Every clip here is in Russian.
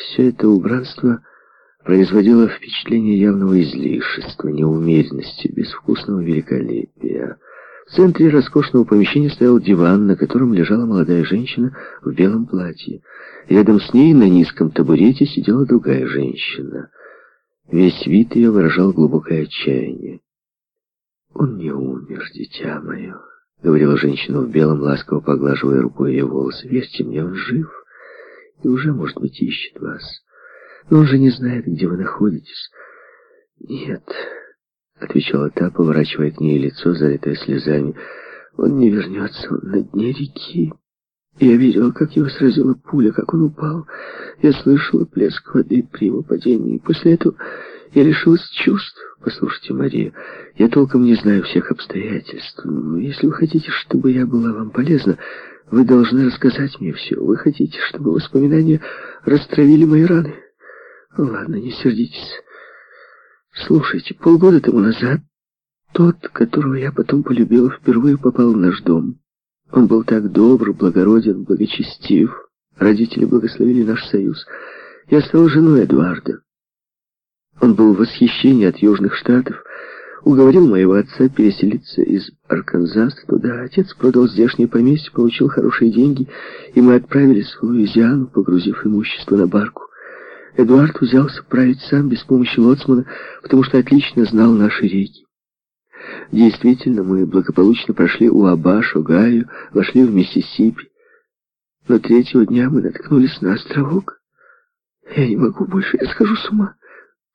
Все это убранство производило впечатление явного излишества, неумеренности, безвкусного великолепия. В центре роскошного помещения стоял диван, на котором лежала молодая женщина в белом платье. Рядом с ней на низком табурете сидела другая женщина. Весь вид ее выражал глубокое отчаяние. «Он не умер, дитя мое», — говорила женщина в белом, ласково поглаживая рукой ее волосы. «Верьте мне, он жив и уже, может быть, ищет вас. Но он же не знает, где вы находитесь». «Нет», — отвечала та, поворачивая к ней лицо, залитое слезами, — «он не вернется, на дне реки». Я видела, как его сразила пуля, как он упал. Я слышала плеск воды при его падении. После этого я лишилась чувств. Послушайте, Мария, я толком не знаю всех обстоятельств. Но если вы хотите, чтобы я была вам полезна, вы должны рассказать мне все. Вы хотите, чтобы воспоминания растравили мои раны? Ладно, не сердитесь. Слушайте, полгода тому назад тот, которого я потом полюбила, впервые попал в наш дом. Он был так добр, благороден, благочестив. Родители благословили наш союз. Я стала женой Эдуарда. Он был в восхищении от Южных Штатов, уговорил моего отца переселиться из Арканзаса туда. Отец продал здешнее поместье, получил хорошие деньги, и мы отправились в Луизиану, погрузив имущество на барку. Эдуард взялся править сам, без помощи лоцмана, потому что отлично знал наши реки. Действительно, мы благополучно прошли у Абашо, Гаю, вошли в Миссисипи. Но третьего дня мы наткнулись на островок. Я не могу больше, я схожу с ума.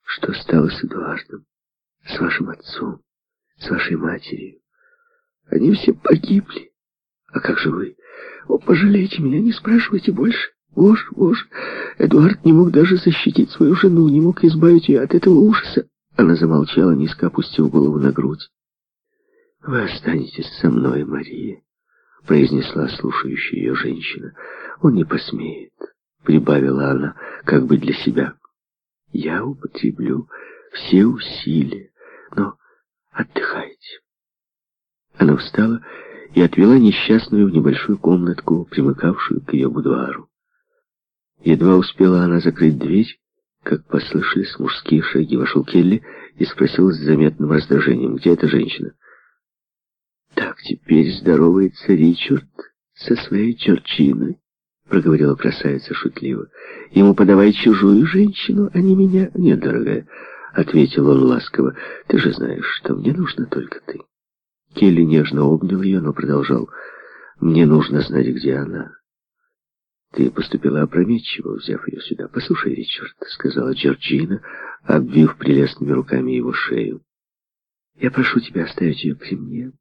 Что стало с Эдуардом? С вашим отцом? С вашей матерью? Они все погибли. А как же вы? О, пожалейте меня, не спрашивайте больше. Боже, боже, Эдуард не мог даже защитить свою жену, не мог избавить ее от этого ужаса. Она замолчала, низко опустив голову на грудь. «Вы останетесь со мной, Мария», — произнесла слушающая ее женщина. «Он не посмеет», — прибавила она, как бы для себя. «Я употреблю все усилия, но отдыхайте». Она встала и отвела несчастную в небольшую комнатку, примыкавшую к ее будуару. Едва успела она закрыть дверь, как послышались мужские шаги. Вошел Келли и спросил с заметным раздражением, где эта женщина. «Так теперь здоровается Ричард со своей черчиной», — проговорила красавица шутливо. «Ему подавай чужую женщину, а не меня». «Нет, дорогая», — ответил он ласково, — «ты же знаешь, что мне нужна только ты». Келли нежно обнял ее, но продолжал. «Мне нужно знать, где она». «Ты поступила опрометчиво, взяв ее сюда. Послушай, Ричард», — сказала Джорджина, обвив прелестными руками его шею. «Я прошу тебя оставить ее при мне.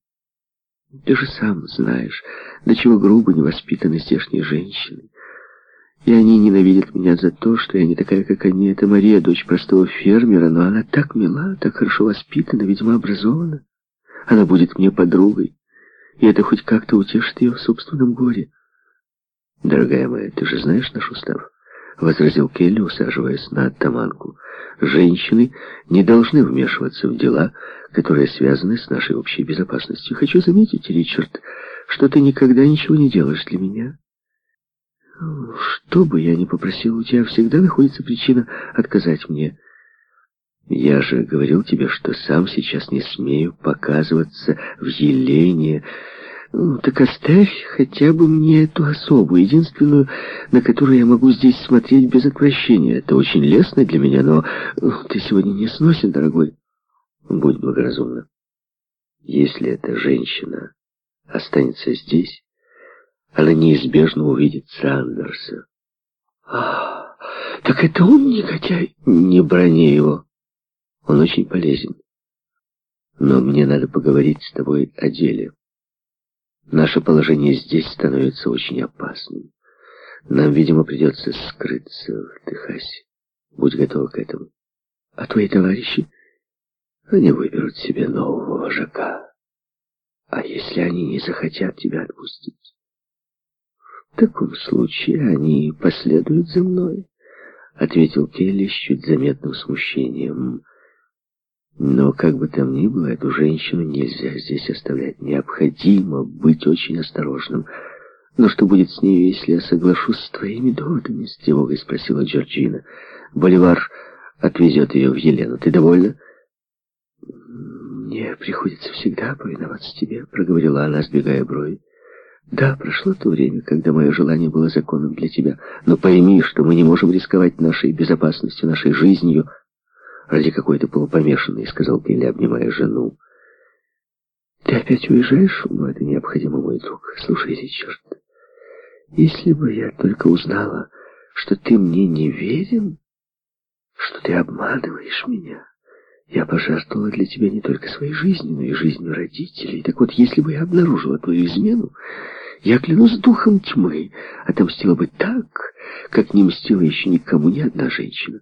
Ты же сам знаешь, до чего грубо невоспитаны здешние женщины. И они ненавидят меня за то, что я не такая, как они. Это Мария, дочь простого фермера, но она так мила, так хорошо воспитана, видимо, образована. Она будет мне подругой, и это хоть как-то утешит ее в собственном горе». «Дорогая моя, ты же знаешь наш устав?» — возразил Келли, усаживаясь на оттаманку. «Женщины не должны вмешиваться в дела, которые связаны с нашей общей безопасностью. Хочу заметить, Ричард, что ты никогда ничего не делаешь для меня. Что бы я ни попросил, у тебя всегда находится причина отказать мне. Я же говорил тебе, что сам сейчас не смею показываться в Елене, ну, так оставь хотя бы мне эту особу, единственную, на которую я могу здесь смотреть без отвращения. Это очень лестно для меня, но ты сегодня не сносен, дорогой. Будь благоразумна. Если эта женщина останется здесь, она неизбежно увидит Сандерса. А, так это он негодяй? Не брони его. Он очень полезен. Но мне надо поговорить с тобой о деле. Наше положение здесь становится очень опасным. Нам, видимо, придется скрыться в Техасе. Будь готова к этому. А твои товарищи? Они выберут себе нового вожака. А если они не захотят тебя отпустить? В таком случае они последуют за мной, — ответил Келли с чуть заметным смущением. Но как бы там ни было, эту женщину нельзя здесь оставлять. Необходимо быть очень осторожным. Но что будет с ней, если я соглашусь с твоими доводами? С тревогой спросила Джорджина. Боливар отвезет ее в Елену. Ты довольна? Мне приходится всегда повиноваться тебе, проговорила она, сдвигая брови. Да, прошло то время, когда мое желание было законом для тебя. Но пойми, что мы не можем рисковать нашей безопасностью, нашей жизнью ради какой-то полупомешанной, сказал Келли, обнимая жену. Ты опять уезжаешь? Но это необходимо, мой друг. Слушайте, черт. Если бы я только узнала, что ты мне не верен, что ты обманываешь меня, я пожертвовала для тебя не только своей жизнью, но и жизнью родителей. Так вот, если бы я обнаружила твою измену, я клянусь духом тьмы, отомстила бы так, как не мстила еще никому ни одна женщина.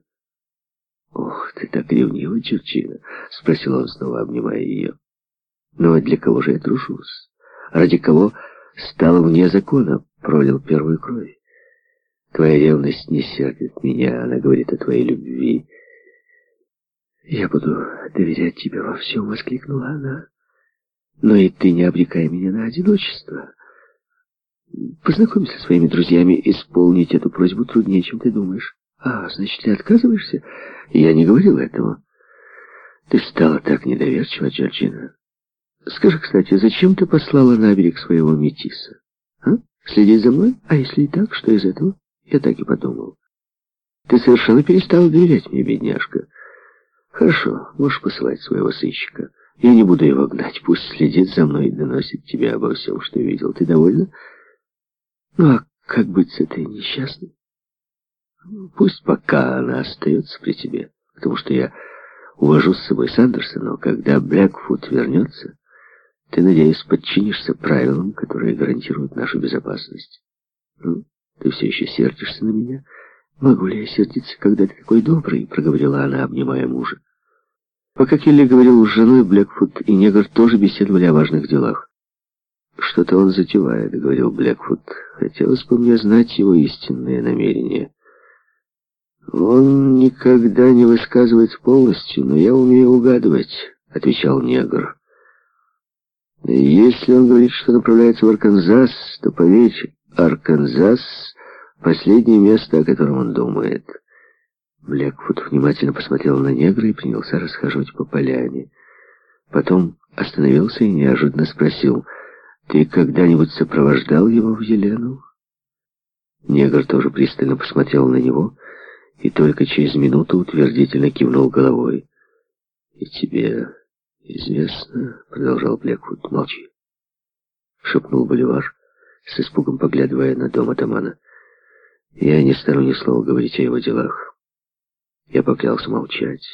«Ох, ты так ревнива, Черчина!» — спросил он, снова обнимая ее. «Ну а для кого же я тружусь? Ради кого стало вне закона?» пролил первую кровь. Твоя ревность не сердит меня, она говорит о твоей любви. Я буду доверять тебе во всем, воскликнула она. Но и ты не обрекай меня на одиночество. Познакомься со своими друзьями, исполнить эту просьбу труднее, чем ты думаешь. А, значит, ты отказываешься? Я не говорил этого. Ты стала так недоверчива, Джорджина. Скажи, кстати, зачем ты послала на берег своего метиса? А? Следить за мной? А если и так, что из этого? Я так и подумал. Ты совершенно перестал доверять мне, бедняжка. Хорошо, можешь посылать своего сыщика. Я не буду его гнать. Пусть следит за мной и доносит тебе обо всем, что видел. Ты довольна? Ну, а как быть с этой несчастной? Пусть пока она остается при тебе, потому что я увожу с собой Сандерса, но когда Блэкфуд вернется, ты, надеюсь, подчинишься правилам, которые гарантируют нашу безопасность. Ну, ты все еще сердишься на меня? Могу ли я сердиться, когда ты такой добрый? Проговорила она, обнимая мужа. Пока Келли говорил с женой, Блэкфуд и негр тоже беседовали о важных делах. «Что-то он затевает», — говорил Блэкфуд. «Хотелось бы мне знать его истинные намерения». «Он никогда не высказывается полностью, но я умею угадывать», — отвечал негр. Если он говорит, что направляется в Арканзас, то поверь, Арканзас — последнее место, о котором он думает. Блекфуд внимательно посмотрел на негра и принялся расхаживать по поляне. Потом остановился и неожиданно спросил, «Ты когда-нибудь сопровождал его в Елену?» Негр тоже пристально посмотрел на него и только через минуту утвердительно кивнул головой. «И тебе «Известно», — продолжал Блеквуд, — «молчи», — шепнул Боливар, с испугом поглядывая на дом атамана. «Я не стану ни слова говорить о его делах. Я поклялся молчать.